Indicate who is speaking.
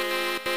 Speaker 1: Bye.